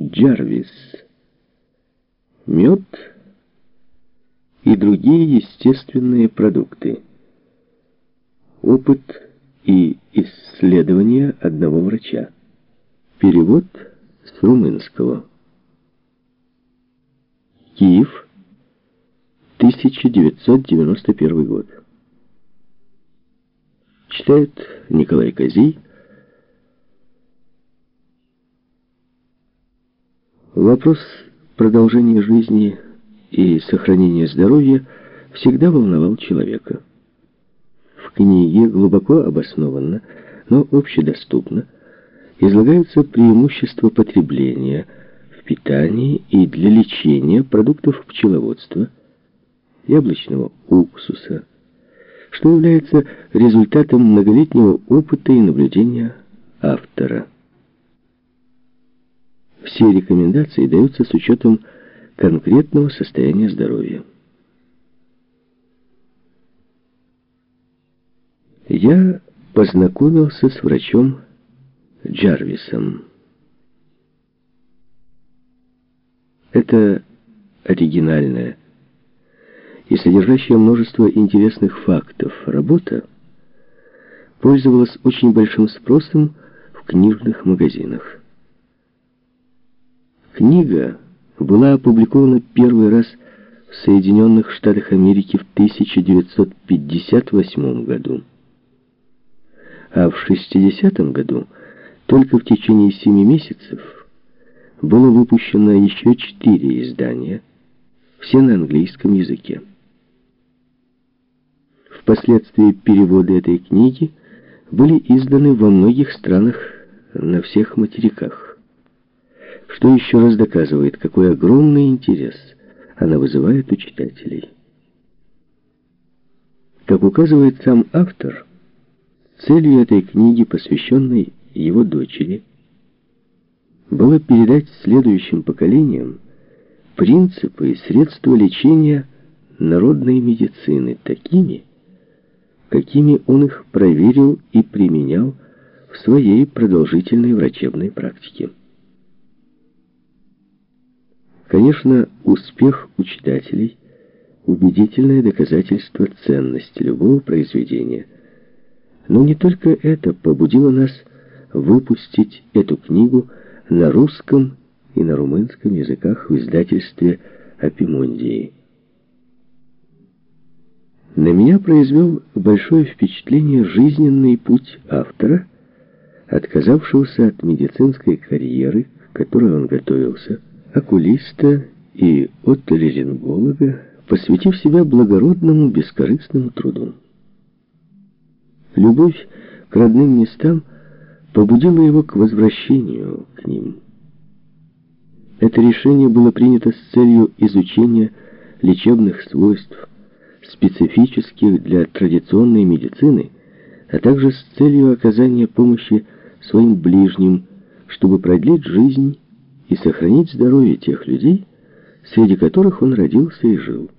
Джарвис. Мед и другие естественные продукты. Опыт и исследования одного врача. Перевод с румынского. Киев, 1991 год. Читает Николай Козий. Вопрос продолжения жизни и сохранения здоровья всегда волновал человека. В книге глубоко обоснованно, но общедоступно излагаются преимущества потребления в питании и для лечения продуктов пчеловодства, яблочного уксуса, что является результатом многолетнего опыта и наблюдения автора. Все рекомендации даются с учетом конкретного состояния здоровья. Я познакомился с врачом Джарвисом. Это оригинальная и содержащая множество интересных фактов работа пользовалась очень большим спросом в книжных магазинах. Книга была опубликована первый раз в Соединенных Штатах Америки в 1958 году. А в 60 году, только в течение семи месяцев, было выпущено еще четыре издания, все на английском языке. Впоследствии переводы этой книги были изданы во многих странах на всех материках что еще раз доказывает, какой огромный интерес она вызывает у читателей. Как указывает сам автор, целью этой книги, посвященной его дочери, было передать следующим поколениям принципы и средства лечения народной медицины такими, какими он их проверил и применял в своей продолжительной врачебной практике. Конечно, успех у читателей – убедительное доказательство ценности любого произведения. Но не только это побудило нас выпустить эту книгу на русском и на румынском языках в издательстве «Апимондии». На меня произвел большое впечатление жизненный путь автора, отказавшегося от медицинской карьеры, к которой он готовился, окулиста и отолеринголога, посвятив себя благородному бескорыстному труду. Любовь к родным местам побудила его к возвращению к ним. Это решение было принято с целью изучения лечебных свойств, специфических для традиционной медицины, а также с целью оказания помощи своим ближним, чтобы продлить жизнь и сохранить здоровье тех людей, среди которых он родился и жил.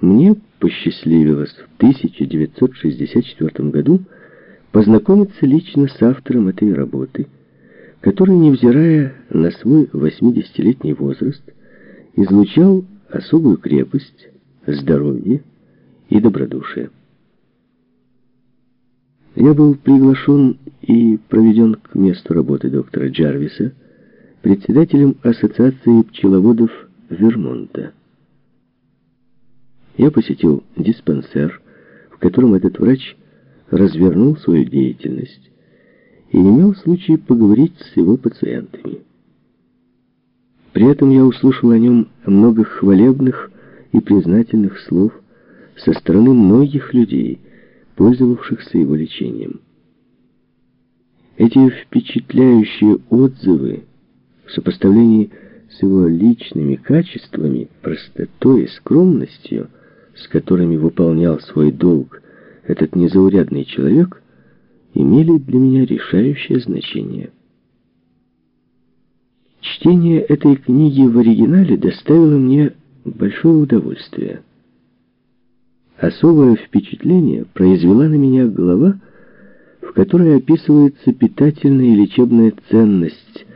Мне посчастливилось в 1964 году познакомиться лично с автором этой работы, который, невзирая на свой 80-летний возраст, излучал особую крепость, здоровье и добродушие. Я был приглашен и проведен к месту работы доктора Джарвиса, председателем Ассоциации пчеловодов Вермонта. Я посетил диспансер, в котором этот врач развернул свою деятельность и имел случай поговорить с его пациентами. При этом я услышал о нем много хвалебных и признательных слов со стороны многих людей – пользовавшихся его лечением. Эти впечатляющие отзывы в сопоставлении с его личными качествами, простотой и скромностью, с которыми выполнял свой долг этот незаурядный человек, имели для меня решающее значение. Чтение этой книги в оригинале доставило мне большое удовольствие. Особое впечатление произвела на меня глава, в которой описывается питательная и лечебная ценность